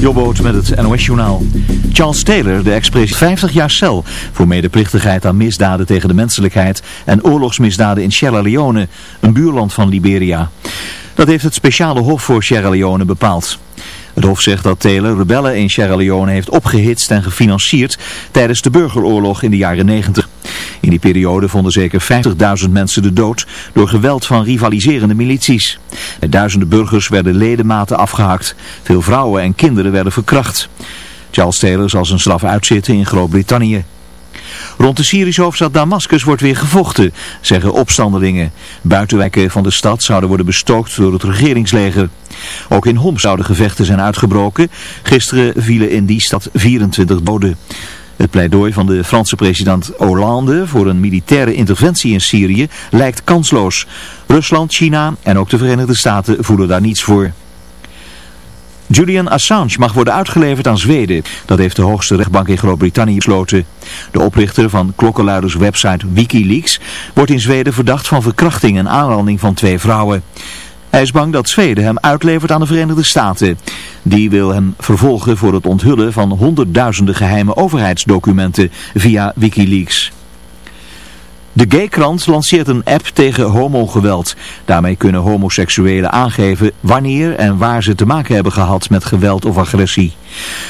Jobboot met het NOS-journaal. Charles Taylor, de ex-president, 50 jaar cel voor medeplichtigheid aan misdaden tegen de menselijkheid en oorlogsmisdaden in Sierra Leone, een buurland van Liberia. Dat heeft het speciale hof voor Sierra Leone bepaald. Het hof zegt dat Taylor rebellen in Sierra Leone heeft opgehitst en gefinancierd tijdens de burgeroorlog in de jaren 90. In die periode vonden zeker 50.000 mensen de dood door geweld van rivaliserende milities. Duizenden burgers werden ledematen afgehakt. Veel vrouwen en kinderen werden verkracht. Charles Taylor zal zijn straf uitzitten in Groot-Brittannië. Rond de Syrische hoofdstad Damascus wordt weer gevochten, zeggen opstandelingen. Buitenwijken van de stad zouden worden bestookt door het regeringsleger. Ook in Homs zouden gevechten zijn uitgebroken. Gisteren vielen in die stad 24 doden. Het pleidooi van de Franse president Hollande voor een militaire interventie in Syrië lijkt kansloos. Rusland, China en ook de Verenigde Staten voelen daar niets voor. Julian Assange mag worden uitgeleverd aan Zweden. Dat heeft de hoogste rechtbank in Groot-Brittannië besloten. De oprichter van klokkenluiderswebsite Wikileaks wordt in Zweden verdacht van verkrachting en aanranding van twee vrouwen. Hij is bang dat Zweden hem uitlevert aan de Verenigde Staten. Die wil hem vervolgen voor het onthullen van honderdduizenden geheime overheidsdocumenten via Wikileaks. De Gaykrant lanceert een app tegen homogeweld. Daarmee kunnen homoseksuelen aangeven wanneer en waar ze te maken hebben gehad met geweld of agressie.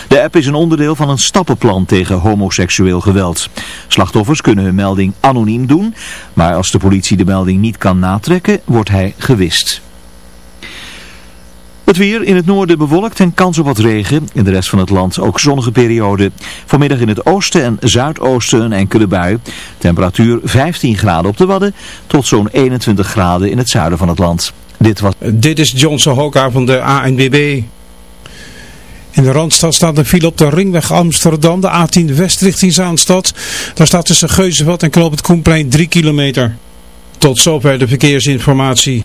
De app is een onderdeel van een stappenplan tegen homoseksueel geweld. Slachtoffers kunnen hun melding anoniem doen, maar als de politie de melding niet kan natrekken, wordt hij gewist. Het weer in het noorden bewolkt en kans op wat regen. In de rest van het land ook zonnige periode. Vanmiddag in het oosten en zuidoosten een enkele bui. Temperatuur 15 graden op de Wadden tot zo'n 21 graden in het zuiden van het land. Dit, was... Dit is Johnson Hoka van de ANWB. In de Randstad staat een file op de ringweg Amsterdam, de A10 West richting Zaanstad. Daar staat tussen Geuzenveld en Knoop het Koenplein 3 kilometer. Tot zover de verkeersinformatie.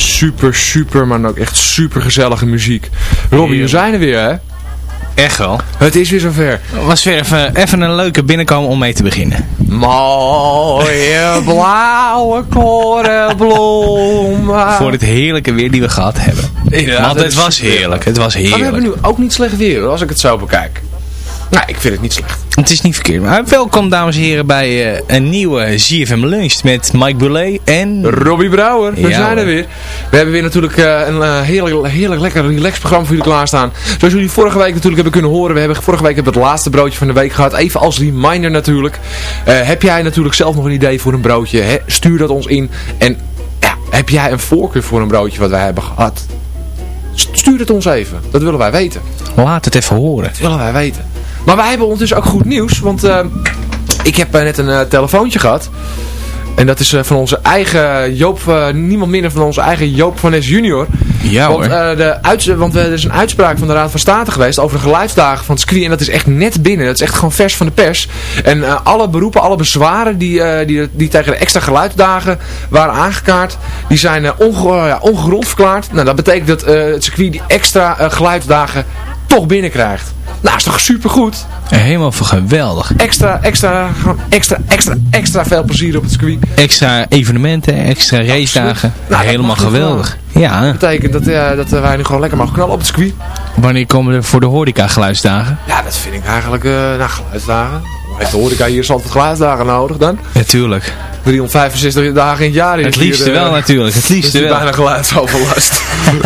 Super, super, maar ook echt super gezellige muziek. Robbie, we zijn er weer, hè? Echt wel. Het is weer zover. Was weer even, even een leuke binnenkomen om mee te beginnen. Mooie blauwe korenbloem. Voor dit heerlijke weer die we gehad hebben. Inderdaad, Want het was heerlijk. Het was Maar we hebben heerlijk. nu ook niet slecht weer, als ik het zo bekijk. Nou, ik vind het niet slecht. Het is niet verkeerd. Maar welkom dames en heren bij eh, een nieuwe ZFM Lunch met Mike Boulet en... Robbie Brouwer, we Ja, zijn er weer. We hebben weer natuurlijk eh, een eh, heerlijk, heerlijk lekker relaxed programma voor jullie klaarstaan. Zoals jullie vorige week natuurlijk hebben kunnen horen. We hebben vorige week hebben we het laatste broodje van de week gehad. Even als reminder natuurlijk. Eh, heb jij natuurlijk zelf nog een idee voor een broodje? Hè? Stuur dat ons in. En ja, heb jij een voorkeur voor een broodje wat wij hebben gehad? St- Stuur het ons even. Dat willen wij weten. Laat het even horen. Dat willen wij weten. Maar wij hebben ondertussen ook goed nieuws. Want eh, ik heb eh, net een eh, telefoontje gehad. En dat is van onze eigen Joop, niemand minder van onze eigen Joop van Es junior. Ja want, hoor. de want er is een uitspraak van de Raad van State geweest over de geluidsdagen van het circuit. En dat is echt net binnen. Dat is echt gewoon vers van de pers. En alle beroepen, alle bezwaren die, die, die tegen de extra geluidsdagen waren aangekaart, die zijn onge ja, ongegrond verklaard. Nou, dat betekent dat het circuit die extra geluidsdagen toch binnenkrijgt. Nou, is toch supergoed? Helemaal voor geweldig. Extra, extra, extra, extra, extra veel plezier op het circuit. Extra evenementen, extra racedagen. Nou, dat Helemaal geweldig. Ja, Dat betekent dat, eh, dat eh, wij nu gewoon lekker mogen knallen op het circuit. wanneer komen er voor de horeca geluidsdagen? Ja, dat vind ik eigenlijk, eh nou, geluidsdagen. Heeft de horeca hier zand geluidsdagen nodig dan? Natuurlijk. 365 dagen in het jaar. Het liefste eh, wel natuurlijk. Het liefste wel. bijna geluidsoverlast.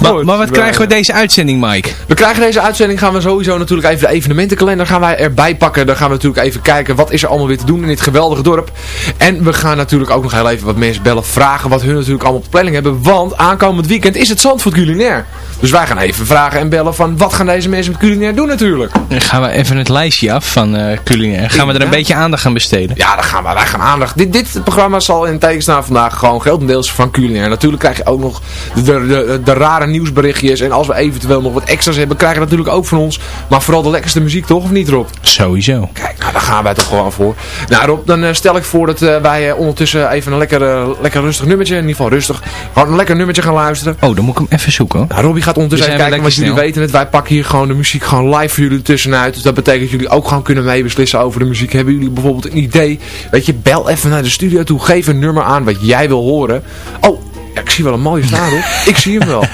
Maar, maar wat krijgen we deze uitzending, Mike? We krijgen deze uitzending, gaan we sowieso natuurlijk even de evenementenkalender gaan wij erbij pakken. Dan gaan we natuurlijk even kijken wat is er allemaal weer te doen in dit geweldige dorp. En we gaan natuurlijk ook nog heel even wat mensen bellen, vragen wat hun natuurlijk allemaal op de planning hebben. Want aankomend weekend is het Zandvoort culinair. Dus wij gaan even vragen en bellen van wat gaan deze mensen met culinair doen natuurlijk. Dan gaan we even het lijstje af van eh culinair. Gaan we er een Ja. beetje aandacht aan besteden? Ja, dan gaan we, wij gaan aandacht. Dit, dit programma zal in het vandaag gewoon grotendeels van culinair. Natuurlijk krijg je ook nog de, de, de, rare nieuwsberichtjes. En als we eventueel nog wat extra's hebben, krijg je natuurlijk ook van ons. Maar vooral de lekkerste muziek toch, of niet Rob? Sowieso. Kijk, nou, daar gaan wij toch gewoon voor. Nou Rob, dan eh, stel ik voor dat eh, wij eh, ondertussen even een lekker, lekker rustig nummertje, in ieder geval rustig, gewoon een lekker nummertje gaan luisteren. Oh, dan moet ik hem even zoeken hoor. Nou, Robbie gaat ondertussen We even kijken, want jullie weten het. Wij pakken hier gewoon de muziek gewoon live voor jullie tussenuit. Dus dat betekent dat jullie ook gewoon kunnen meebeslissen over de muziek. Hebben jullie bijvoorbeeld een idee? Weet je, bel even naar de studio toe. Geef een nummer aan wat jij wil horen. Oh, ik zie wel een mooie staan hoor. ik zie hem wel.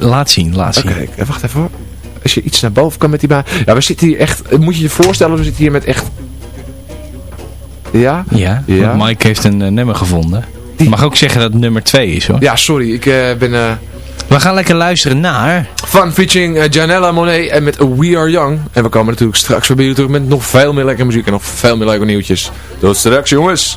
Laat zien, laat Oké, zien. ik- wacht even hoor. Als je iets naar boven kan met die baan. Ja, we zitten hier echt, moet je je voorstellen, we zitten hier met echt... Ja? Ja, Ja. Mike heeft een eh, nummer gevonden. Mag ook zeggen dat het nummer 2 is hoor. Ja, sorry, ik eh, ben... eh, We gaan lekker luisteren naar... Van featuring eh, Janella Monet en met We Are Young. En we komen natuurlijk straks weer bij jullie terug met nog veel meer lekkere muziek en nog veel meer leuke nieuwtjes. Tot straks jongens.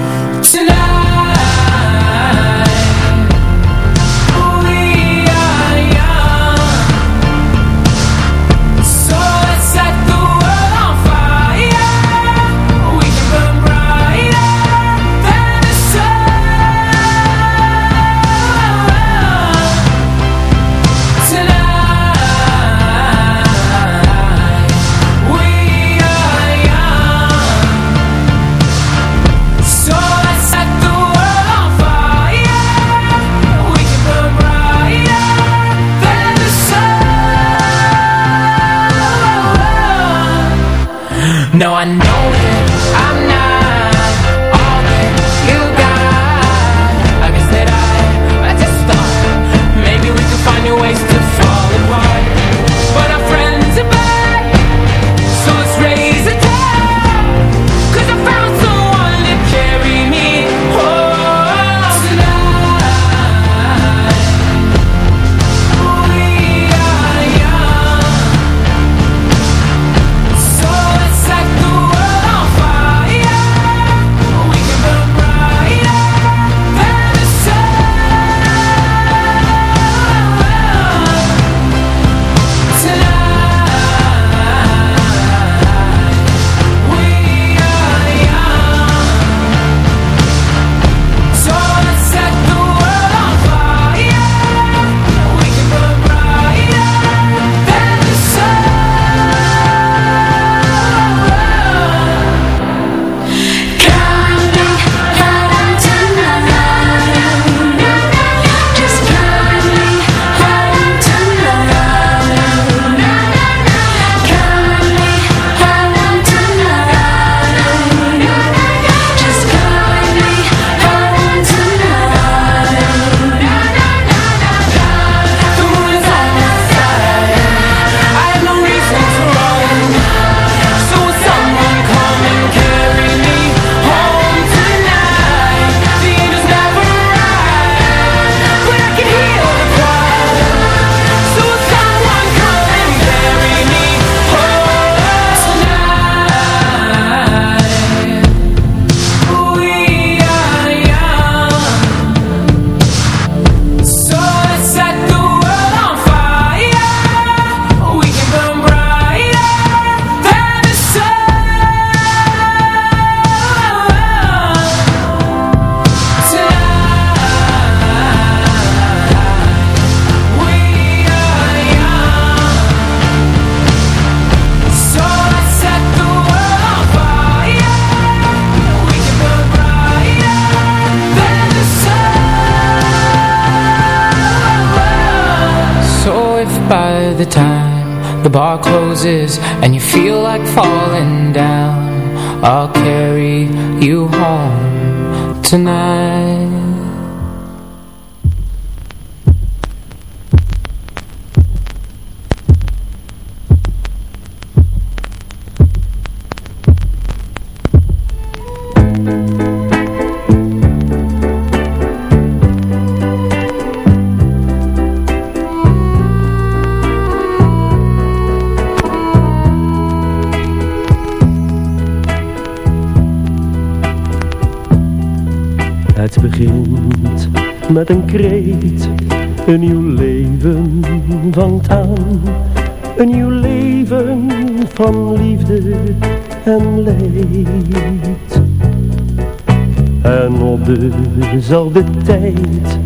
met een kreet. Een nieuw leven van aan. Een nieuw leven van liefde en leed. En op dezelfde tijd,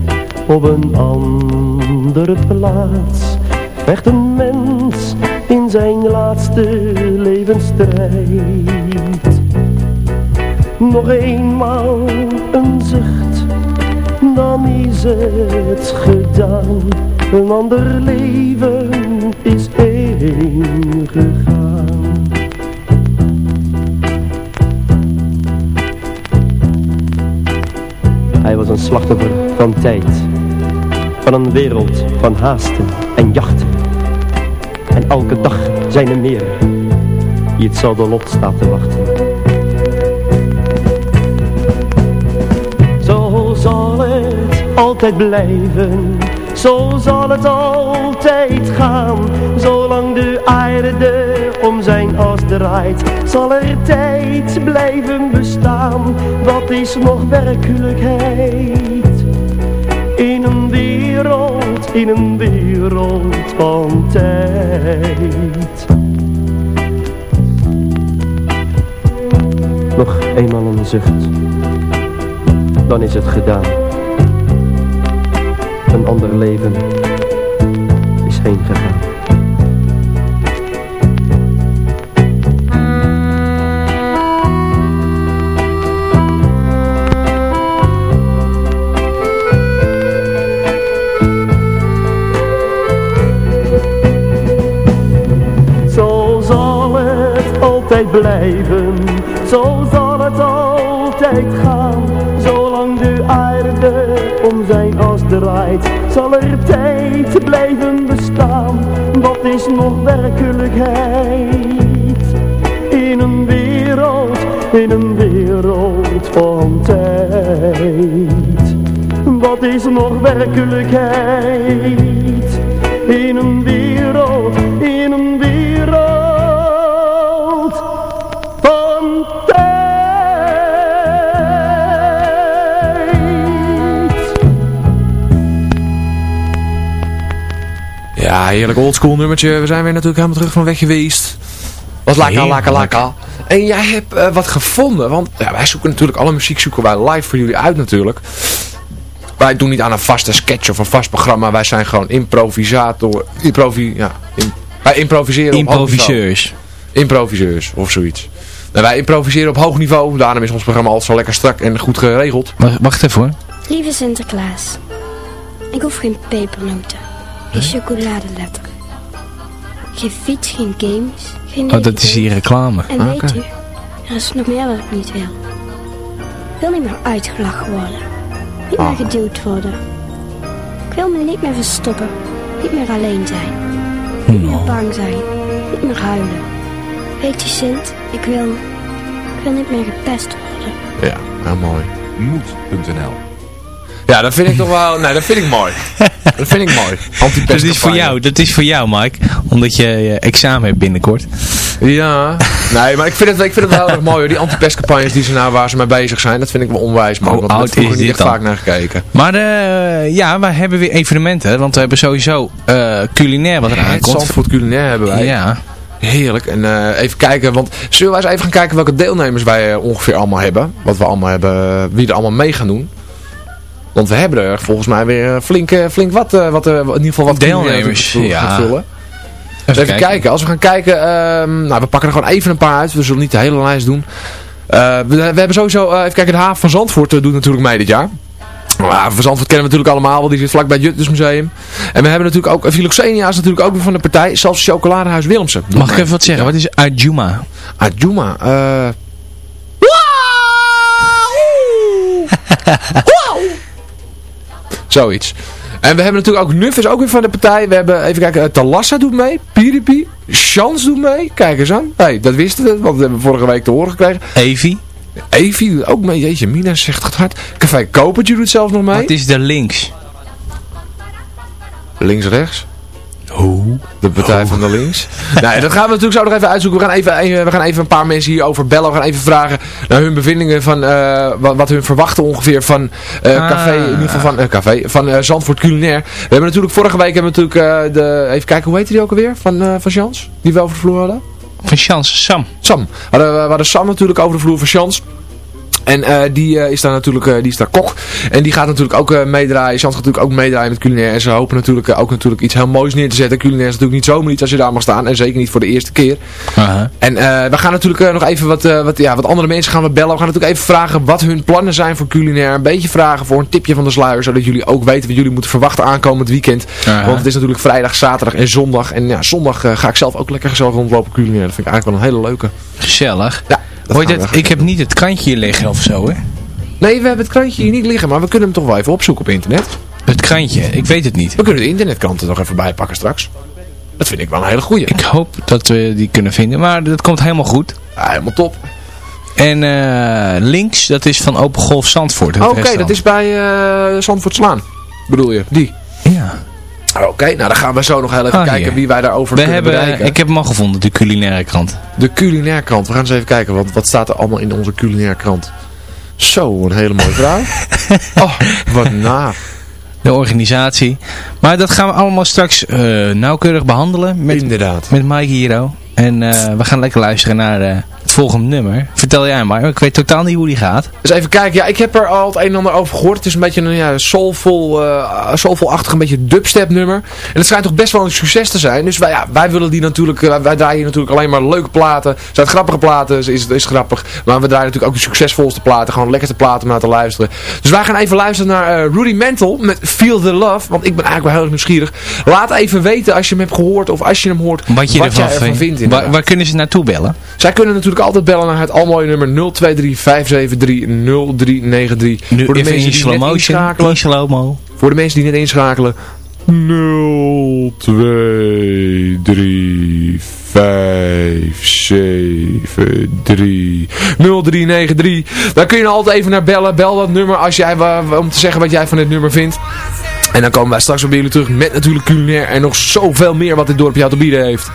op een andere plaats, werd een mens in zijn laatste levensstrijd. Nog eenmaal een zucht dan is het gedaan. Een ander leven is heen gegaan. Hij was een slachtoffer van tijd. Van een wereld van haasten en jachten. En elke dag zijn er meer die hetzelfde lot staat te wachten. Zo zal blijven. Zo zal het altijd gaan, zolang de aarde om zijn as draait, zal er tijd blijven bestaan. Wat is nog werkelijkheid? In een wereld, in een wereld van tijd. Nog eenmaal een zucht, dan is het gedaan. Een ander leven is heen gegaan. Zo zal het altijd blijven, zo zal het altijd gaan. Zolang de aarde om zijn draait, zal er tijd blijven bestaan. Wat is nog werkelijkheid? In een wereld, in een wereld van tijd. Wat is nog werkelijkheid? In een wereld, in een wereld Ja, heerlijk oldschool nummertje. We zijn weer natuurlijk helemaal terug van weg geweest. Wat laka, laka, laka. En jij hebt eh, wat gevonden. Want ja, wij zoeken natuurlijk, alle muziek zoeken wij live voor jullie uit natuurlijk. Wij doen niet aan een vaste sketch of een vast programma. Wij zijn gewoon improvisator. Improvi, ja, im- wij improviseren op hoog niveau. Improviseurs. Improviseurs of zoiets. Nou, wij improviseren op hoog niveau. Daarom is ons programma altijd zo lekker strak en goed geregeld. Wacht, wacht even hoor. Lieve Sinterklaas, ik hoef geen pepernoten, geen chocoladeletter, geen fiets, geen games, geen Oh, dat is hier reclame. En Ah, weet u, er is nog meer wat ik niet wil. Ik wil niet meer uitgelachen worden, niet Ah. meer geduwd worden. Ik wil me niet meer verstoppen, niet meer alleen zijn, niet meer bang zijn, niet meer huilen. Weet u Sint, ik wil, ik wil niet meer gepest worden. Ja, heel mooi. Moed.nl Ja, dat vind ik toch wel... Nee, dat vind ik mooi. Dat vind ik mooi. Dat is voor jou, dat is voor jou Mike. Omdat je eh, examen hebt binnenkort. Ja, nee, maar ik vind het, ik vind het wel heel erg mooi hoor. Die anti-pestcampagnes die ze nou, waar ze mee bezig zijn, dat vind ik wel onwijs mooi. Hoe want daar heb niet echt dan? vaak naar gekeken. Maar eh, ja, wij hebben weer evenementen. Want we hebben sowieso eh, culinair wat er aankomt. Zandvoort culinair hebben wij. Ja. Heerlijk. En even kijken, want zullen wij eens even gaan kijken welke deelnemers wij ongeveer allemaal hebben? Wat we allemaal hebben, wie er allemaal mee gaan doen. Want we hebben er volgens mij weer flink, eh, flink wat, eh, wat in ieder geval wat Deelnemers, te- ja. vullen. Even kijken. Als we gaan kijken, ehm, nou we pakken er gewoon even een paar uit. We zullen niet de hele lijst doen. Eh, we, we hebben sowieso, eh, even kijken, de haven van Zandvoort eh, doet natuurlijk mee dit jaar. Nou, haven van Zandvoort kennen we natuurlijk allemaal, want die zit vlakbij het Juttersmuseum. En we hebben natuurlijk ook, Philoxenia is natuurlijk ook weer van de partij, zelfs Chocoladehuis Willemsen. Mag ik even wat zeggen? Wat is Ajuma? Ajuma, eh... Zoiets. En we hebben natuurlijk ook Nuffis ook weer van de partij. We hebben, even kijken, eh, Talassa doet mee. Piripi. Chans doet mee. Kijk eens aan. hey, dat wisten we, want dat hebben we vorige week te horen gekregen. Evi. Evi doet ook mee. Jeetje, Mina zegt het hard. Café Kopertje doet zelfs nog mee. Wat is de links? Links, rechts. Hoe? De partij van de links. nou, dat gaan we natuurlijk zo nog even uitzoeken. We gaan even, even- we gaan even een paar mensen hierover bellen. We gaan even vragen naar hun bevindingen van eh, wat, wat hun verwachten ongeveer van eh, Ah. café, in ieder geval van, eh, café, van eh, Zandvoort Culinair. We hebben natuurlijk vorige week hebben we natuurlijk eh, de, even kijken, hoe heette die ook alweer? Van, eh van Jans, die we over de vloer hadden? Van Chance, Sam. Sam. Hadden, we hadden Sam natuurlijk over de vloer van Jans. En eh, die eh, is daar natuurlijk eh, die is daar kok. En die gaat natuurlijk ook meedraaien. Chans gaat natuurlijk ook meedraaien met culinair. En ze hopen natuurlijk ook natuurlijk iets heel moois neer te zetten. Culinair is natuurlijk niet zomaar iets als je daar mag staan. En zeker niet voor de eerste keer. En we gaan natuurlijk nog even wat, wat, ja, wat andere mensen gaan we bellen. We gaan natuurlijk even vragen wat hun plannen zijn voor culinair. Een beetje vragen voor een tipje van de sluier. Zodat jullie ook weten wat jullie moeten verwachten aankomend weekend. Want het is natuurlijk vrijdag, zaterdag en zondag. En ja, zondag ga ik zelf ook lekker gezellig rondlopen culinair. Dat vind ik eigenlijk wel een hele leuke. Gezellig. Ja, Hoor je dat? Ik heb niet het krantje hier liggen of zo, hè? Nee, we hebben het krantje hier niet liggen, maar we kunnen hem toch wel even opzoeken op internet. Het krantje, ik weet het niet. We kunnen de internetkant er nog even bij pakken straks. Dat vind ik wel een hele goeie. Ik hoop dat we die kunnen vinden, maar dat komt helemaal goed. Ja, helemaal top. En eh, links, dat is van Open Golf Zandvoort. Oké, dat is bij eh Zandvoort Slaan. Bedoel je? Die. Ja. Oké, nou dan gaan we zo nog heel even Ah, kijken wie wij daarover We kunnen hebben, bereiken. ik heb hem al gevonden, de culinaire krant. De culinair krant. We gaan eens even kijken, want wat staat er allemaal in onze culinair krant? Zo, een hele mooie vrouw. oh, wat na. De organisatie. Maar dat gaan we allemaal straks eh, nauwkeurig behandelen. Met, Inderdaad. Met Mike Hero. En eh, we gaan lekker luisteren naar eh, het volgende nummer. Vertel jij maar, ik weet totaal niet hoe die gaat. Dus even kijken, ja, ik heb er al het een en ander over gehoord. Het is een beetje een ja, soulful, eh soulful-achtig, een beetje dubstep nummer. En het schijnt toch best wel een succes te zijn. Dus wij, ja, wij willen die natuurlijk, eh, wij draaien hier natuurlijk alleen maar leuke platen. Zijn het grappige platen, is het is grappig. Maar we draaien natuurlijk ook de succesvolste platen, gewoon lekkerste platen om naar te luisteren. Dus wij gaan even luisteren naar eh, Rudy Mantle met Feel the Love. Want ik ben eigenlijk wel heel erg nieuwsgierig. Laat even weten als je hem hebt gehoord of als je hem hoort, Wat je ervan jij ervan vindt. waar, waar kunnen ze naartoe bellen? Zij kunnen natuurlijk altijd bellen naar het almooie nummer 023 573 0393. Nu Voor de mensen in die slow motion, inschakelen. in slow-mo. Voor de mensen die net inschakelen. 023 573 0393. Daar kun je altijd even naar bellen. Bel dat nummer als jij, om te zeggen wat jij van dit nummer vindt. En dan komen wij straks weer bij jullie terug met natuurlijk culinair en nog zoveel meer wat dit dorp jou te bieden heeft.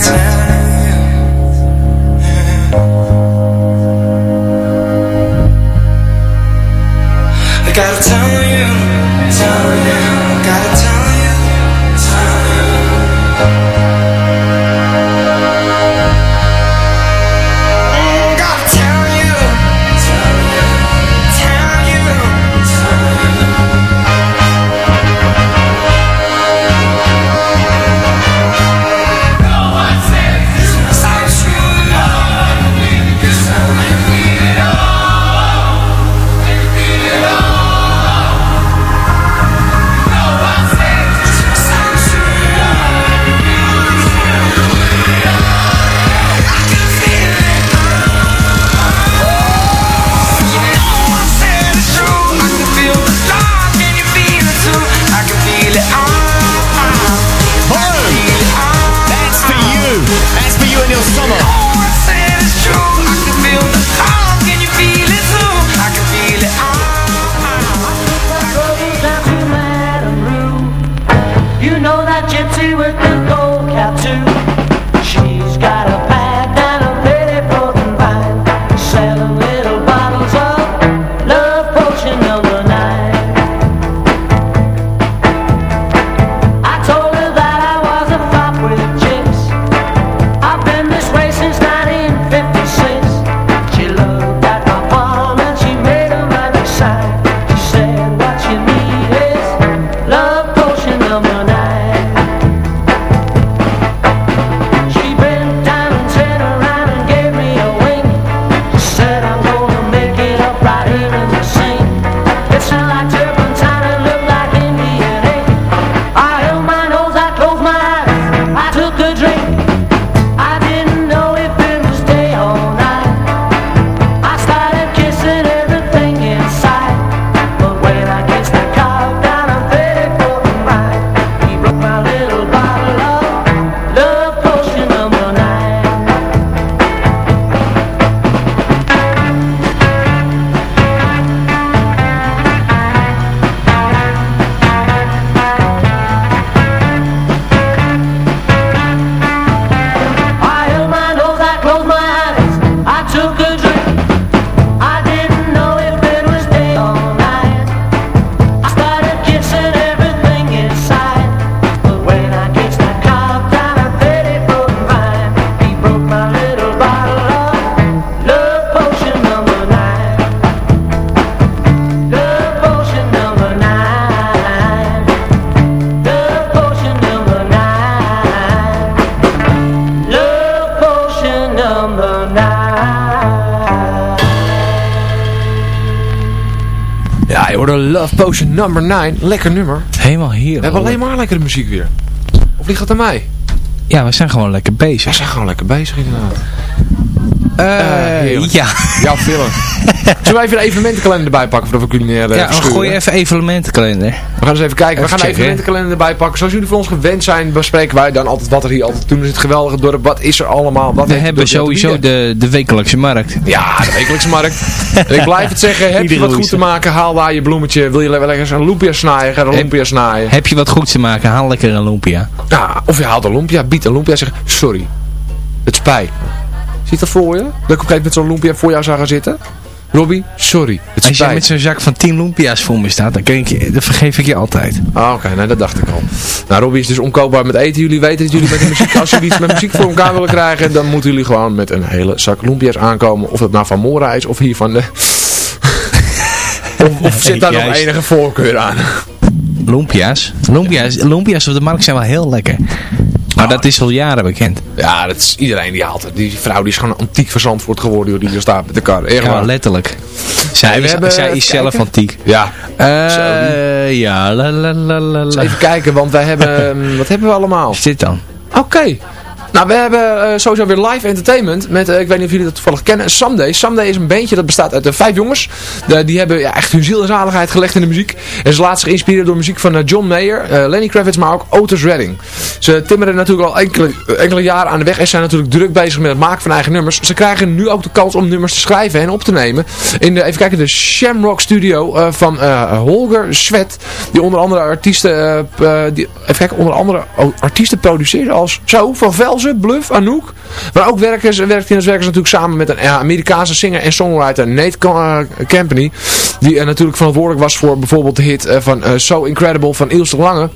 time. Number 9. Lekker nummer. Helemaal hier. We hebben alleen maar lekkere muziek weer. Of ligt dat aan mij? Ja, we zijn gewoon lekker bezig. We zijn gewoon lekker bezig inderdaad. Eh, heerlijk. ja. Jouw film. Zullen we even de evenementenkalender erbij pakken voordat we culinair Ja, we gooien even evenementenkalender. We gaan eens even kijken. we Even gaan de checken. evenementenkalender erbij pakken. Zoals jullie van ons gewend zijn, bespreken wij dan altijd wat er hier altijd doen is. Het geweldige dorp. Wat is er allemaal? Wat We hebben sowieso de, de wekelijkse markt. Ja, de wekelijkse markt. En ik blijf het zeggen. Heb je wat goed te maken? Haal daar je bloemetje. Wil je wel lekker een lumpia snijden? Ga een lumpia snijden. Heb je wat goeds te maken, haal lekker een lumpia. Ja, of je haalt een lumpia, biedt een lumpia en zegt sorry. Het spijt. Ziet dat voor je? Dat ik op een gegeven moment zo'n lumpia voor jou zou gaan zitten? Robbie, sorry. Het Als jij met zo'n zak van 10 lumpia's voor me staat, dan, je, vergeef ik je altijd. Ah, oké, nee, dat dacht ik al. Nou, Robbie is dus onkoopbaar met eten. Jullie weten dat jullie met de muziek, als jullie iets met muziek voor elkaar willen krijgen, dan moeten jullie gewoon met een hele zak lumpia's aankomen. Of het nou van Mora is, of hier van de... of, of zit daar nog enige voorkeur aan? Lumpia's? Lumpia's, lumpia's op de markt zijn wel heel lekker. Maar dat is al jaren bekend. Ja, dat is iedereen die haalt het. Die vrouw die is gewoon antiek verzandvoort geworden, joh, die er staat met de kar. Echt Ja, waar. letterlijk. Zij is, hebben- zij is zelf kijken. antiek. Ja. Eh, ja, la la la la Dus la. even kijken, want wij hebben... ehm, wat hebben we allemaal? Wat is dit dan? Oké. Nou, we hebben eh, sowieso weer live entertainment met, eh, ik weet niet of jullie dat toevallig kennen, Someday. Someday is een bandje dat bestaat uit eh, vijf jongens. Die hebben ja, echt hun ziel en zaligheid gelegd in de muziek. En ze laten zich inspireren door muziek van John Mayer, Lenny Kravitz, maar ook Otis Redding. Ze timmeren natuurlijk al enkele, enkele jaren aan de weg en zijn natuurlijk druk bezig met het maken van eigen nummers. Ze krijgen nu ook de kans om nummers te schrijven en op te nemen. In de, even kijken, de Shamrock Studio van Holger Svet. Die onder andere artiesten, die, even kijken, onder andere artiesten produceert als zo, Van Bluff, Anouk. Maar ook werken, ze- werkt ze natuurlijk samen met een Amerikaanse singer en songwriter Nate Ca- eh, Company. Die eh, natuurlijk verantwoordelijk was voor bijvoorbeeld de hit eh, van So Incredible van Ilse Lange.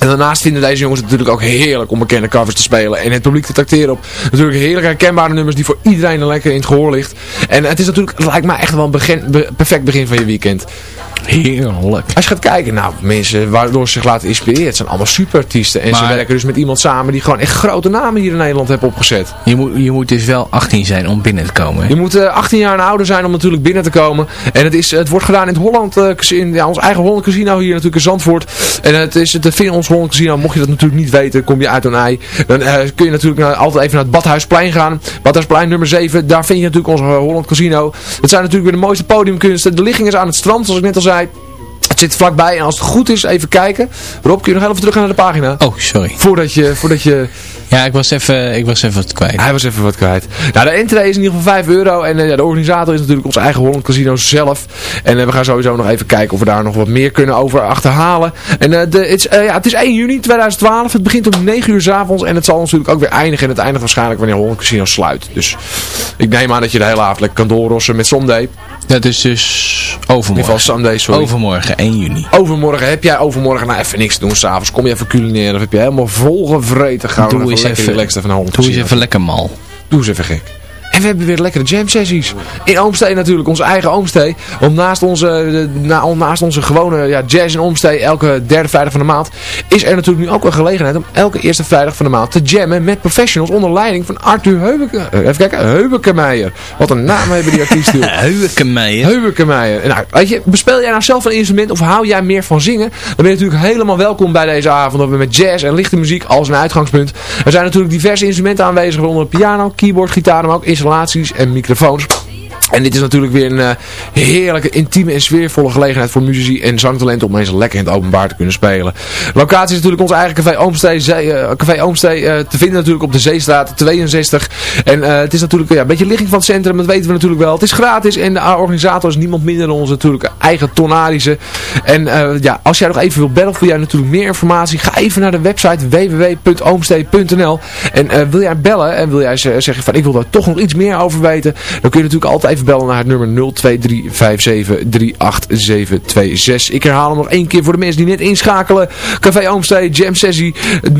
En daarnaast vinden deze jongens het natuurlijk ook heerlijk om bekende covers te spelen. En het publiek te tracteren op natuurlijk heerlijk herkenbare nummers die voor iedereen lekker in het gehoor ligt. En het is natuurlijk, het lijkt mij echt wel een begin, be- perfect begin van je weekend. Heerlijk. Als je gaat kijken, nou mensen waardoor ze zich laten inspireren. Het zijn allemaal superartiesten. En ze werken dus met iemand samen die gewoon echt grote namen hier in Nederland heeft opgezet. Je moet, je moet dus wel 18 zijn om binnen te komen. hè? Je moet eh, 18 jaar en ouder zijn om natuurlijk binnen te komen. En het, is, het wordt gedaan in het Holland, eh, in ja, ons eigen Holland Casino hier natuurlijk in Zandvoort. En het is te vinden in ons Holland Casino. Mocht je dat natuurlijk niet weten, kom je uit een ei. Dan eh, kun je natuurlijk naar- altijd even naar het Badhuisplein gaan. Badhuisplein nummer 7. Daar vind je natuurlijk ons eh, Holland Casino. Het zijn natuurlijk weer de mooiste podiumkunsten. De ligging is aan het strand, zoals ik net al zei. Het zit vlakbij en als het goed is, even kijken. Rob, kun je nog even terug naar de pagina? Oh, sorry. Voordat je, voordat je Ja, ik was even, ik was even wat kwijt. hij was even wat kwijt. Nou, de entree is in ieder geval 5 euro. En eh, ja, de organisator is natuurlijk ons eigen Holland Casino zelf. En eh, we gaan sowieso nog even kijken of we daar nog wat meer kunnen over achterhalen. En eh, de, het, is, ja, het is 1 juni 2012. Het begint om 9 uur s avonds. En het zal natuurlijk ook weer eindigen. En het eindigt waarschijnlijk wanneer Holland Casino sluit. Dus ik neem aan dat je de hele avond lekker kan doorrossen met Someday. Dat is dus In ieder overmorgen. geval Someday, sorry. Overmorgen, 1 juni. Overmorgen heb jij overmorgen nou even niks te doen s'avonds. Kom je even culineren of heb je helemaal volgevreten. Gaan we Doe even eens lekker even- relaxed even naar Holland Doe eens even lekker mal. Doe eens even gek. En we hebben weer lekkere jam sessies. In Oomstee natuurlijk, onze eigen Oomstee. Om naast onze, de- na, naast onze gewone ja, jazz in Oomstee, elke derde vrijdag van de maand, is er natuurlijk nu ook een gelegenheid om elke eerste vrijdag van de maand te jammen met professionals onder leiding van Arthur Heubeke, eh, even kijken, Heubekemeijer. Wat een naam hebben die artiesten. Heubekemeijer. Heubekemeijer. Nou, weet je, bespeel jij nou zelf een instrument of hou jij meer van zingen? Dan ben je natuurlijk helemaal welkom bij deze avond. Dat we met jazz en lichte muziek als een uitgangspunt. Er zijn natuurlijk diverse instrumenten aanwezig, waaronder piano, keyboard, gitaar, maar ook installaties en microfoons. En dit is natuurlijk weer een eh, heerlijke, intieme en sfeervolle gelegenheid voor muzici en zangtalenten om eens lekker in het openbaar te kunnen spelen. Locatie is natuurlijk ons eigen café Oomstee, eh, café Oomstee eh, te vinden natuurlijk op de Zeestraat 62. En het is natuurlijk ja, een beetje ligging van het centrum, dat weten we natuurlijk wel. Het is gratis en de organisator is niemand minder dan onze natuurlijk eigen Tonarische. En ja, als jij nog even wil bellen wil jij natuurlijk meer informatie, ga even naar de website www.oomstee.nl en wil jij bellen en wil jij ze- zeggen van ik wil daar toch nog iets meer over weten, dan kun je natuurlijk altijd even bellen naar het nummer 023573876. Ik herhaal hem nog één keer voor de mensen die net inschakelen. Café Oomstee Jam Sessie 023573876.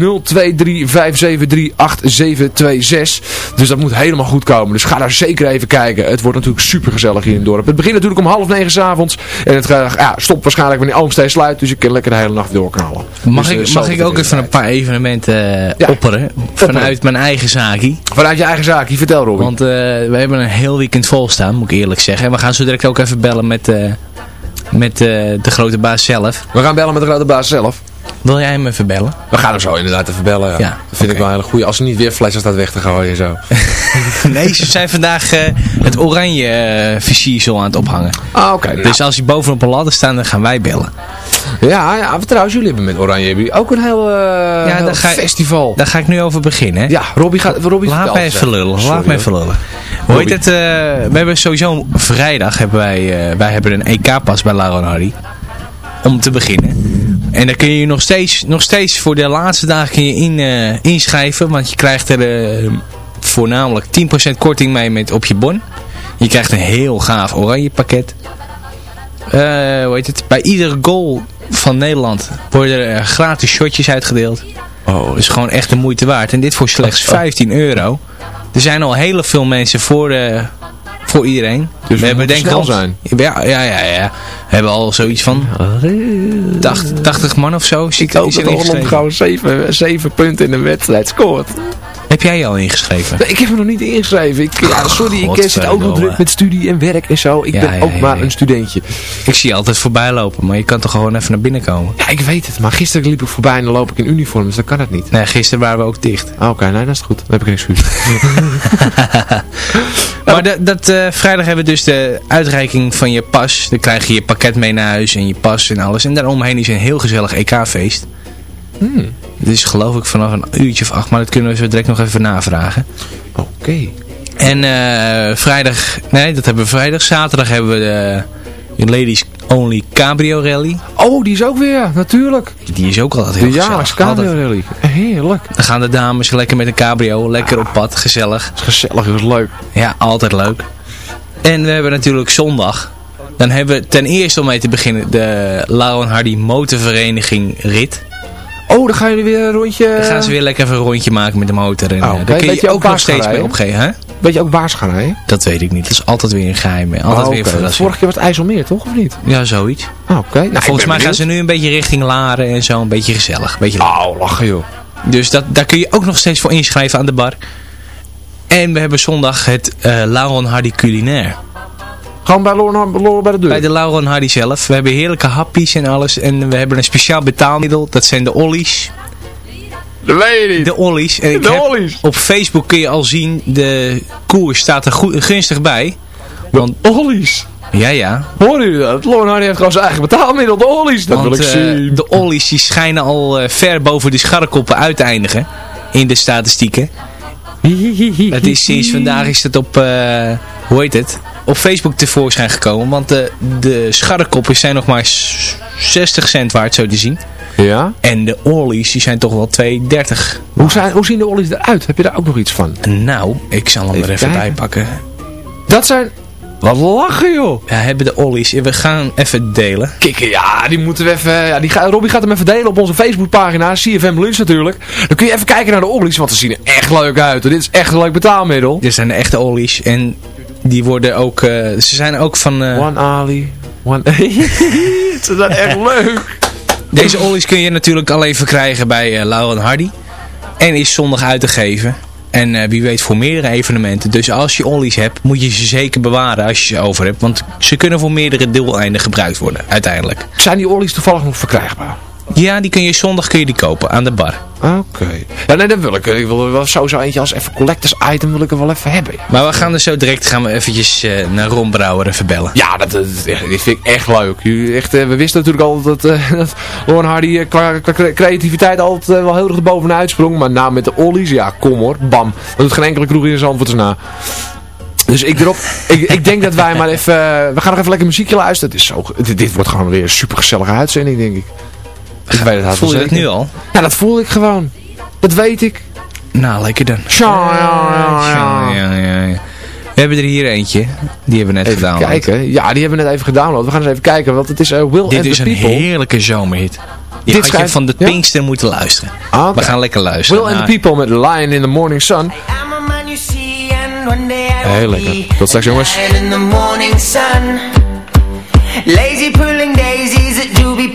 Dus dat moet helemaal goed komen. Dus ga daar zeker even kijken. Het wordt natuurlijk super gezellig hier in het dorp. Het begint natuurlijk om half negen 's avonds. En het gaat, ja, stopt waarschijnlijk wanneer Oomstee sluit. Dus je kan lekker de hele nacht doorknallen. Mag, Dus, eh, ik, zo mag ik ook even een paar evenementen eh, Ja. opperen? Vanuit mijn eigen zaakie. Vanuit je eigen zaak. Vertel Robin. Want eh, we hebben een heel weekend vol staan, moet ik eerlijk zeggen. En we gaan zo direct ook even bellen met, eh, Met eh, de grote baas zelf. We gaan bellen met de grote baas zelf. Wil jij hem even bellen? We gaan hem zo inderdaad even bellen. Ja. Ja, dat vind ik wel een hele goeie. Als ze niet weer flessen staat weg te gooien en zo. nee, ze zijn vandaag eh, het oranje uh, versiersel aan het ophangen. Ah, oké. nou. Dus als hij bovenop een ladder staat, dan gaan wij bellen. Ja, ja, trouwens, jullie hebben met Oranje ook een heel, eh, heel daar ga, festival. Daar ga ik nu over beginnen. hè? Ja, Robbie gaat... Robbie Laat mij even lullen. Sorry, Laat mij even lullen. Hoe heet het? eh, we hebben sowieso vrijdag hebben wij, eh, wij hebben een EK-pas bij Laron Hardy. Om te beginnen. En dan kun je je nog steeds, nog steeds voor de laatste dagen kun je in, eh, inschrijven. Want je krijgt er voornamelijk 10% korting mee met op je bon. Je krijgt een heel gaaf oranje pakket. Eh, hoe heet het? Bij iedere goal van Nederland worden er gratis shotjes uitgedeeld. Oh, Dus gewoon echt de moeite waard. En dit voor slechts 15 euro. Er zijn al heel veel mensen voor, eh, voor iedereen. Dus we moeten denk ik rond- zijn. Ja, ja, ja, ja. We hebben al zoiets van 80, 80 man of zo. Ik hoop is dat Holland gewoon zeven, zeven punten in de wedstrijd scoort. Heb jij je al ingeschreven? Nee, ik heb me nog niet ingeschreven. Ik, ja, sorry, ik eh, zit ook nog druk met studie en werk en zo. Ik Ja, ben ja, ook maar een studentje. Ik zie je altijd voorbij lopen, maar je kan toch gewoon even naar binnen komen? Ja, ik weet het. Maar gisteren liep ik voorbij en dan loop ik in uniform, dus dan kan het niet. Nee, gisteren waren we ook dicht. Ah, Oké, nee, dat is goed. Dan heb ik geen excuus. Maar dat, dat, eh, vrijdag hebben we dus de uitreiking van je pas. Dan krijg je je pakket mee naar huis en je pas en alles. En daaromheen is een heel gezellig EK-feest. Hmm. Het is geloof ik vanaf een uurtje of acht, maar dat kunnen we zo direct nog even navragen. Oké. En eh, vrijdag, nee dat hebben we vrijdag. Zaterdag hebben we de, Ladies Only Cabrio Rally. Oh, die is ook weer, natuurlijk. Die is ook altijd heel De gezellig. jaarlijkse cabrio rally. Heerlijk. Dan gaan de dames lekker met een cabrio, lekker op pad, gezellig. Is gezellig, is leuk. Ja, altijd leuk. En we hebben natuurlijk zondag. Dan hebben we ten eerste om mee te beginnen de Lauw en Hardy Motorvereniging Rit. Oh, dan gaan jullie weer een rondje... Dan gaan ze weer lekker even een rondje maken met de motor. En, Oh, eh, oké. daar kun je, je ook nog steeds mee opgeven. Hè? Weet je ook waar ze gaan rijden? Dat weet ik niet. Dat is altijd weer een geheim. Altijd Oh, weer verrassing. Vorige keer was het IJsselmeer, toch? Of niet? Ja, zoiets. Ah, oké. Nou, ik Volgens mij gaan ze nu een beetje richting Laren en zo. Een beetje gezellig. Een beetje. Oh, lachen joh. Dus dat, daar kun je ook nog steeds voor inschrijven aan de bar. En we hebben zondag het eh Lauren Hardy Culinair. Gewoon bij Loren, Loren bij de deur. Bij de Lauren Hardy zelf. We hebben heerlijke happies en alles. En we hebben een speciaal betaalmiddel. Dat zijn de ollies. Je niet. De ollies. En ik De ollies. Op Facebook kun je al zien, de koers staat er goed, gunstig bij. Want, Ollies. ja, ja. Hoor u dat? Loren Hardy heeft gewoon zijn eigen betaalmiddel. De Ollies. Dat Want wil ik eh, zien. de ollies die schijnen al eh, ver boven de scharrekoppen uit te eindigen. In de statistieken. Het is sinds vandaag is het op, eh, hoe heet het? Op Facebook tevoorschijn gekomen. Want de, de zijn nog maar s- 60 cent waard zo te zien. Ja? En de ollies die zijn toch wel 2,30. Hoe, zijn, hoe zien de Ollies eruit? Heb je daar ook nog iets van? Nou, ik zal hem Even er even kijken. bij pakken. Dat zijn... Wat lachen joh. Ja, hebben de ollies. We gaan even delen. Kikken, ja, die moeten we even... Ja, die ga, Robbie gaat hem even delen op onze Facebookpagina. CFM Lunch natuurlijk. Dan kun je even kijken naar de Ollies, want ze zien er echt leuk uit. Dit is echt een leuk betaalmiddel. Dit zijn de echte ollies. En die worden ook... eh, ze zijn ook van... eh, One Ali. One... ze zijn echt leuk. Deze ollies kun je natuurlijk alleen verkrijgen bij eh Lauren Hardy. En is zondag uit te geven. En wie weet voor meerdere evenementen. Dus als je ollies hebt, moet je ze zeker bewaren als je ze over hebt. Want ze kunnen voor meerdere doeleinden gebruikt worden, uiteindelijk. Zijn die Ollies toevallig nog verkrijgbaar? Ja, die kun je zondag kun je die kopen aan de bar. Oké. Ja, nee, dat wil ik. Ik wil er wel sowieso eentje als even collectors item wil ik er wel even hebben. Maar we gaan er zo direct gaan we eventjes eh, naar Ron Brouwer even bellen. Ja, dat, dat, dat- dit vind ik echt leuk. Echt, eh, we wisten natuurlijk al dat, eh, dat Hardy qua, qua cre- creativiteit altijd wel heel erg erbovenuit sprong. Maar nou met de Ollies, ja kom hoor, bam. Dat doet geen enkele kroeg in Zandvoort na. Dus ik, erop, ik, ik denk dat wij maar even... we gaan nog even lekker muziekje luisteren. Het is zo, dit, dit wordt gewoon weer een super gezellige uitzending, denk ik. Ik weet het haast Voel je dat nu al? Ja, dat voel ik gewoon. Dat weet ik. Nou, lekker dan. Tja, ja, ja, ja. Ja, ja, ja. We hebben er hier eentje. Die hebben we net Even gedaan. kijken. Ja, die hebben we net even gedownload. We gaan eens even kijken, want het is eh, Will Dit and is the een People. heerlijke zomerhit. Die Dit had je van de ja? Pinkster moeten luisteren. Ah. We gaan lekker luisteren. Will and the People met Lion in the Morning Sun. Heel lekker. Tot straks jongens. lion in the morning sun. Lazy pulling doobie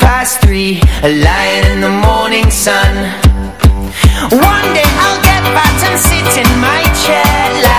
past three. A lion in the morning sun. One day I'll get fat and sit in my chair. Lion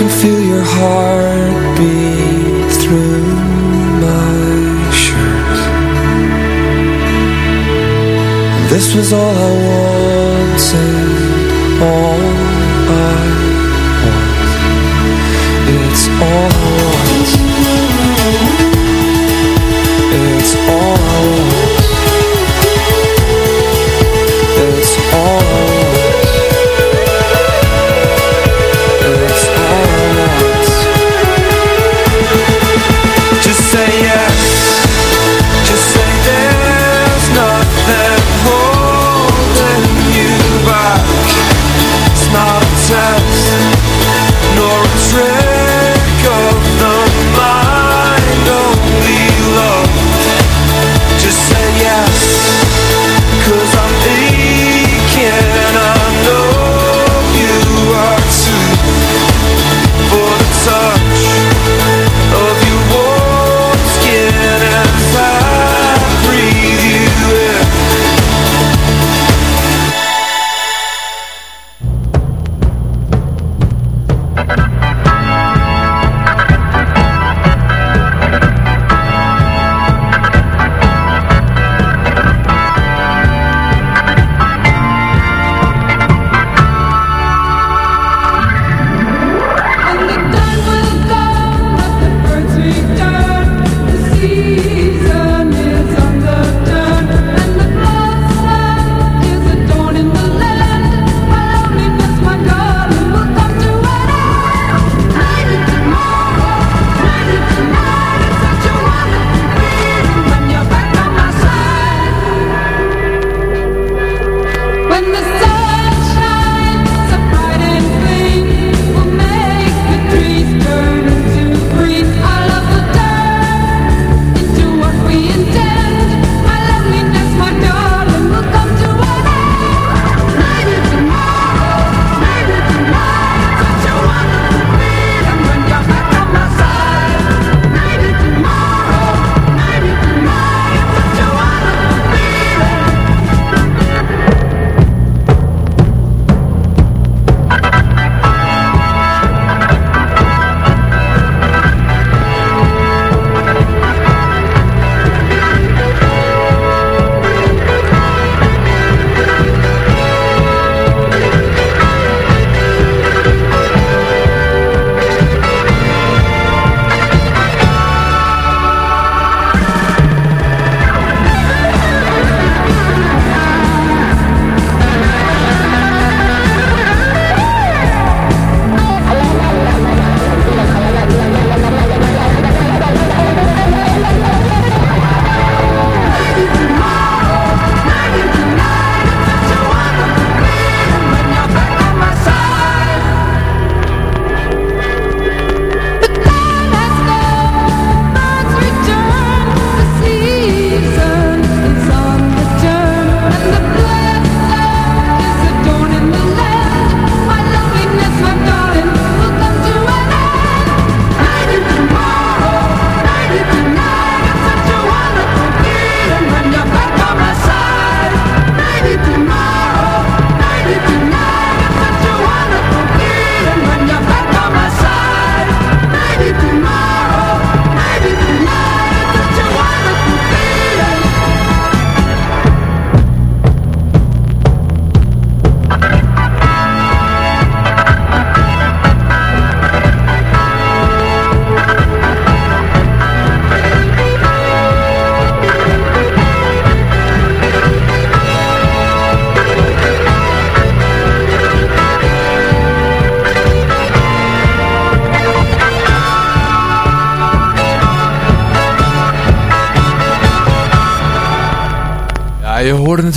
can feel your heartbeat through my shirt This was all I wanted, all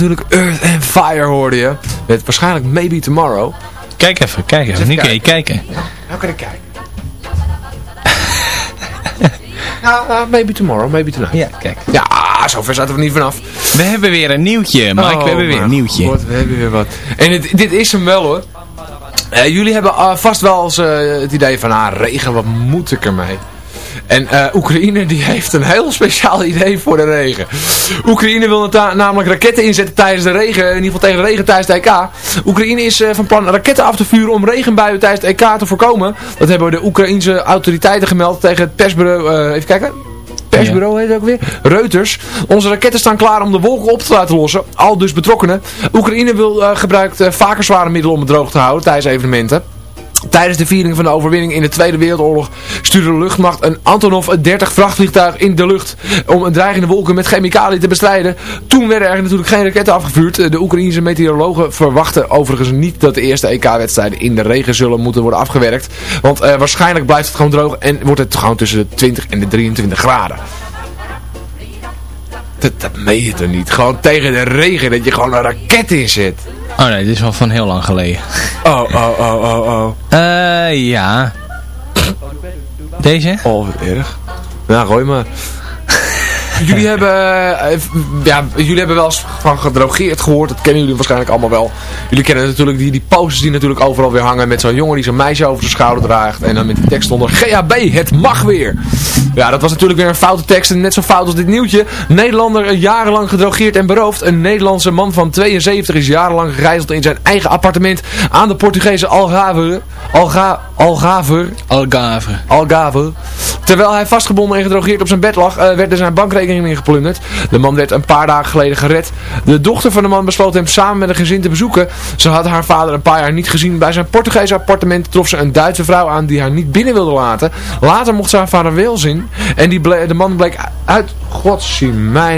natuurlijk Earth and Fire hoorde je. Met waarschijnlijk Maybe Tomorrow. Kijk even, kijk even. Even Nu kun je kijken. Nou kan ik kijken. nou, uh, maybe tomorrow, maybe tonight. Ja, kijk. Ja, zover zaten we niet vanaf. We hebben weer een nieuwtje, Mike. Oh, we hebben weer een mijn nieuwtje. God, we hebben weer wat. En dit, dit is hem wel hoor. Eh, jullie hebben eh, vast wel eens eh, het idee van, ah regen, wat moet ik ermee? En eh, Oekraïne die heeft een heel speciaal idee voor de regen. Oekraïne wil namelijk raketten inzetten tijdens de regen, in ieder geval tegen de regen tijdens de EK. Oekraïne is eh, van plan raketten af te vuren om regenbuien tijdens de EK te voorkomen. Dat hebben de Oekraïense autoriteiten gemeld tegen het persbureau, eh, even kijken, persbureau heet het ook weer. Reuters. Onze raketten staan klaar om de wolken op te laten lossen. Al dus betrokkenen. Oekraïne wil, gebruikt vaker zware middelen om het droog te houden tijdens evenementen. Tijdens de viering van de overwinning in de Tweede Wereldoorlog stuurde de luchtmacht een Antonov 30 vrachtvliegtuig in de lucht om een dreigende wolken met chemicaliën te bestrijden. Toen werden er natuurlijk geen raketten afgevuurd. De Oekraïnse meteorologen verwachten overigens niet dat de eerste EK-wedstrijden in de regen zullen moeten worden afgewerkt. Want eh, waarschijnlijk blijft het gewoon droog en wordt het gewoon tussen de 20 en de 23 graden. Dat, dat meen je toch niet? Gewoon tegen de regen dat je gewoon een raket inzet. Oh nee, dit is wel van heel lang geleden. Oh, oh, oh, oh, oh. Eh, ja. Deze? Oh, wat erg. Ja, gooi maar. Jullie hebben, eh, ja, jullie hebben wel eens van gedrogeerd gehoord. Dat kennen jullie waarschijnlijk allemaal wel. Jullie kennen natuurlijk die, die posters die natuurlijk overal weer hangen. Met zo'n jongen die zo'n meisje over zijn schouder draagt. En dan met die tekst onder GHB, het mag weer. Ja, dat was natuurlijk weer een foute tekst. En net zo fout als dit nieuwtje. Nederlander eh, jarenlang gedrogeerd en beroofd. Een Nederlandse man van 72 is jarenlang gegijzeld in zijn eigen appartement aan de Portugese Algarve. Alga, Algarve. Algarve. Algarve. Terwijl hij vastgebonden en gedrogeerd op zijn bed lag, eh, werd er zijn bankrekening De man werd een paar dagen geleden gered. De dochter van de man besloot hem samen met een gezin te bezoeken. Ze had haar vader een paar jaar niet gezien. Bij zijn Portugese appartement trof ze een Duitse vrouw aan die haar niet binnen wilde laten. Later mocht ze haar vader wel zien. En die de man bleek uit...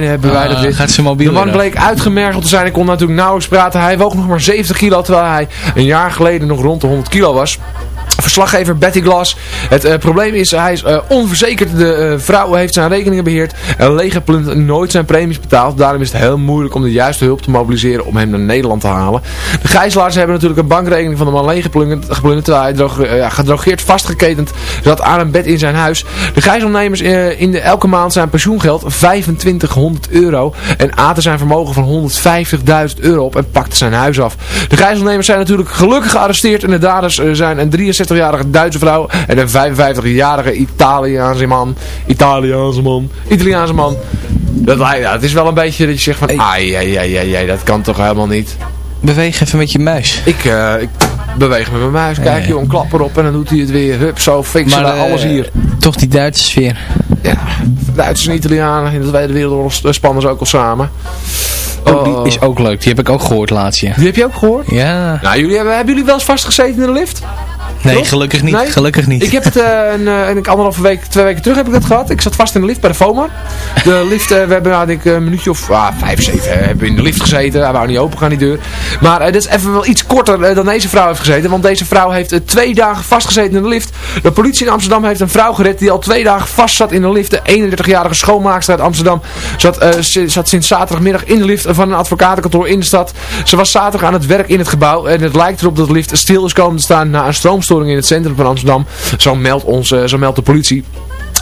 Hebben wij dat Ah, gaat ze mobiel De man bleek uitgemergeld te zijn en kon natuurlijk nauwelijks praten. Hij woog nog maar 70 kilo, terwijl hij een jaar geleden nog rond de 100 kilo was. Verslaggever Betty Glass. Het eh, probleem is, hij is eh, onverzekerd. De eh, vrouw heeft zijn rekeningen beheerd. En leger plundert nooit zijn premies betaald. Daarom is het heel moeilijk om de juiste hulp te mobiliseren om hem naar Nederland te halen. De gijzelaars hebben natuurlijk een bankrekening van de man leeggeplunderd. geplunderd, Terwijl hij droog, ja, gedrogeerd vastgeketend zat aan een bed in zijn huis. De gijzelnemers eh, in de, elke maand zijn pensioengeld 2500 euro. En aten zijn vermogen van 150.000 euro op en pakte zijn huis af. De gijzelnemers zijn natuurlijk gelukkig gearresteerd. En de daders zijn een 63-jarige Duitse vrouw en een 55-jarige Italiaanse man. Italiaanse man. Italiaanse man. Dat, ja, het is wel een beetje dat je zegt van, ai, ai, ai, ai, ai, dat kan toch helemaal niet. Beweeg even met je muis. Ik, eh, ik beweeg met mijn muis, kijk joh, een klap erop en dan doet hij het weer. Hup, zo, fixen we eh, alles hier. Toch die Duitse sfeer. Ja, Duitsers en Italianen in de Tweede Wereldoorlog spannen ze ook al samen. Oh, die is ook leuk. Die heb ik ook gehoord laatst, ja. Die heb je ook gehoord? Ja. Nou, jullie hebben, hebben jullie wel eens vastgezeten in de lift? Nee, gelukkig niet. Nee? Gelukkig niet. Ik heb het eh, een, eh, een anderhalve week, twee weken terug heb ik dat gehad. Ik zat vast in de lift bij de FOMA. De lift, eh, we hebben nou, denk ik een minuutje of ah, vijf, zeven hebben we in de lift gezeten. Hij wou niet open gaan, die deur. Maar dit is even wel iets korter dan deze vrouw heeft gezeten. Want deze vrouw heeft twee dagen vastgezeten in de lift. De politie in Amsterdam heeft een vrouw gered die al twee dagen vast zat in de lift. De 31-jarige schoonmaakster uit Amsterdam zat, zat sinds zaterdagmiddag in de lift van een advocatenkantoor in de stad. Ze was zaterdag aan het werk in het gebouw. En het lijkt erop dat de lift stil is komen te staan na een stroomstoring in het centrum van Amsterdam. Zo meldt, ons, eh, zo meldt de politie.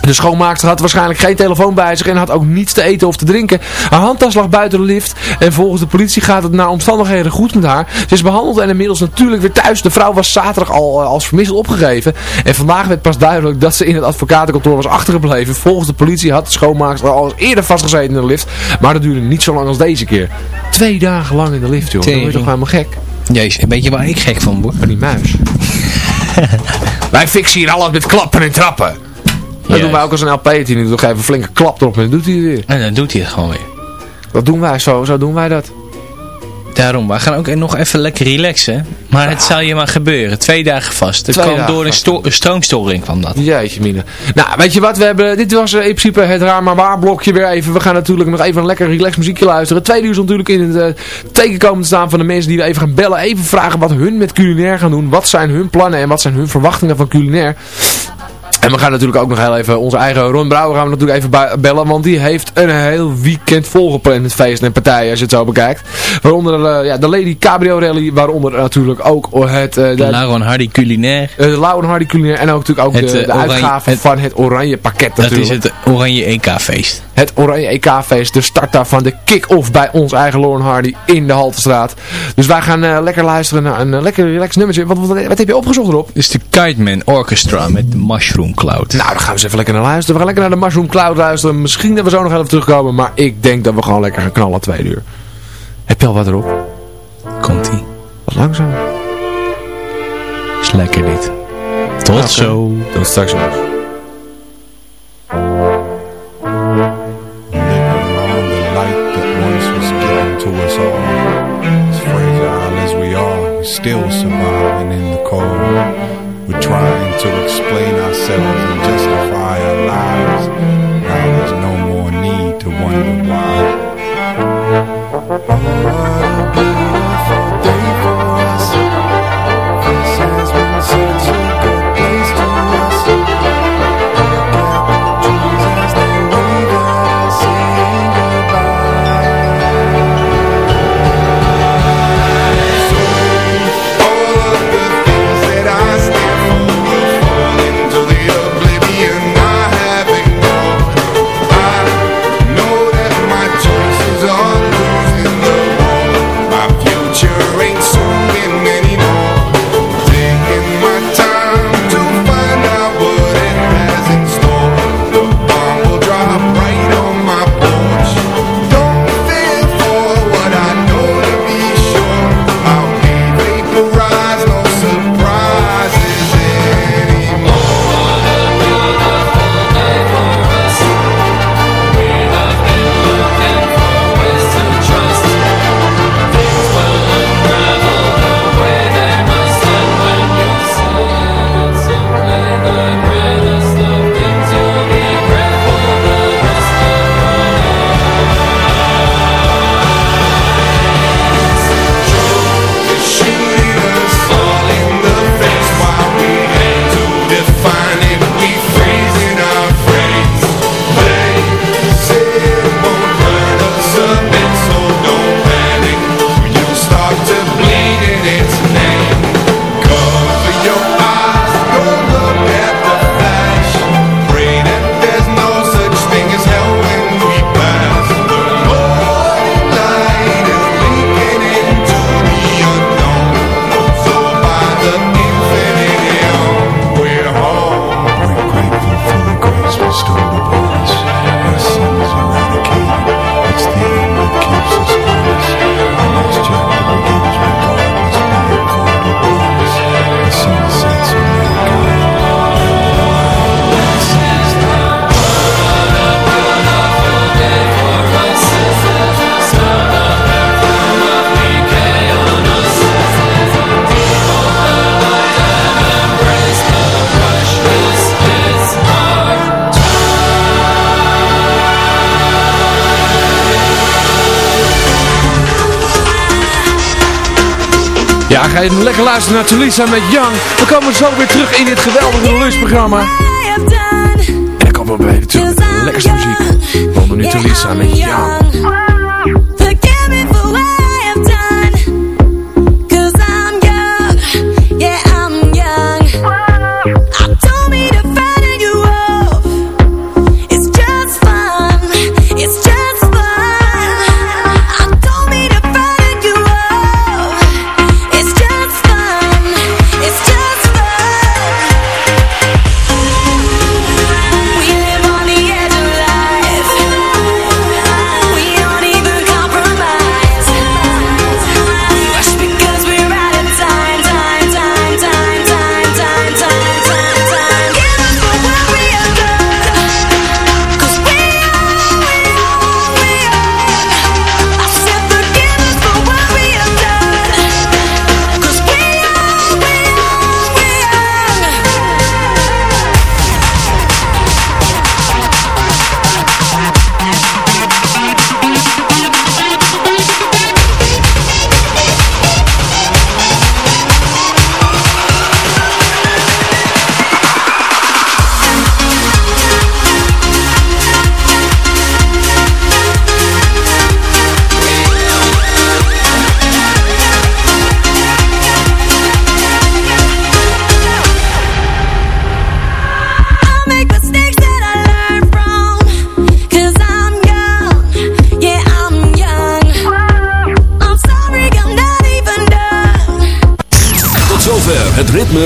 De schoonmaakster had waarschijnlijk geen telefoon bij zich en had ook niets te eten of te drinken. Haar handtas lag buiten de lift en volgens de politie gaat het naar omstandigheden goed met haar. Ze is behandeld en inmiddels natuurlijk weer thuis. De vrouw was zaterdag al eh, als vermist opgegeven. En vandaag werd pas duidelijk dat ze in het advocatenkantoor was achtergebleven. Volgens de politie had de schoonmaakster al eerder vastgezeten in de lift. Maar dat duurde niet zo lang als deze keer. Twee dagen lang in de lift, joh. Dan word je toch helemaal gek. Jezus, weet je waar ik gek van word? Van die muis. Wij fixen hier alles met klappen en trappen. Dat doen wij ook als een LP. Die doet nog even een flinke klap erop en dan doet hij het weer. En dan doet hij het gewoon weer. Dat doen wij zo, zo doen wij dat. Daarom, we gaan ook nog even lekker relaxen. Maar het zal je maar gebeuren. Twee dagen vast. Het Twee kwam door een, stroomstoring kwam dat. Jeetje mine. Nou, weet je wat, we hebben, dit was eh, in principe het raar maar waar blokje weer even. We gaan natuurlijk nog even een lekker relax muziekje luisteren. Tweede uur natuurlijk in het eh, teken komen te staan van de mensen die we even gaan bellen. Even vragen wat hun met culinair gaan doen. Wat zijn hun plannen en wat zijn hun verwachtingen van culinair. En we gaan natuurlijk ook nog heel even onze eigen Ron Brouwer gaan we natuurlijk even bellen. Want die heeft een heel weekend volgepland met feesten en partijen als je het zo bekijkt. Waaronder eh, ja, de Lady Cabrio Rally. Waaronder natuurlijk ook het... eh, de, Laron Hardy culinair. eh, de Lauw en Hardy Culinair. En ook natuurlijk ook Het, de, eh, de oranje- uitgave het- van het Oranje pakket Dat is natuurlijk. het Oranje EK-feest. Het Oranje EK-feest, de start daarvan, de kick-off bij ons eigen Lauren Hardy in de Haltestraat. Dus wij gaan eh, lekker luisteren naar een eh, lekker relaxed nummertje. Wat, wat, wat heb je opgezocht erop? Dit is de Kite Man Orchestra met de Mushroom Cloud. Nou, dan gaan we eens even lekker naar luisteren. We gaan lekker naar de Mushroom Cloud luisteren. Misschien dat we zo nog even terugkomen, maar ik denk dat we gewoon lekker gaan knallen twee uur. Heb je al wat erop? Komt-ie. Wat langzaam. Is lekker dit. Tot Oké. zo. Tot straks. jongens. still surviving in the cold. We're trying to explain ourselves and justify our lives. Now there's no more need to wonder why. Ga even lekker luisteren naar Talisa met Young. We komen zo weer terug in dit geweldige lunchprogramma. En ik kom erbij. bij de lekkerste muziek. Onder nu Tulisa met Young.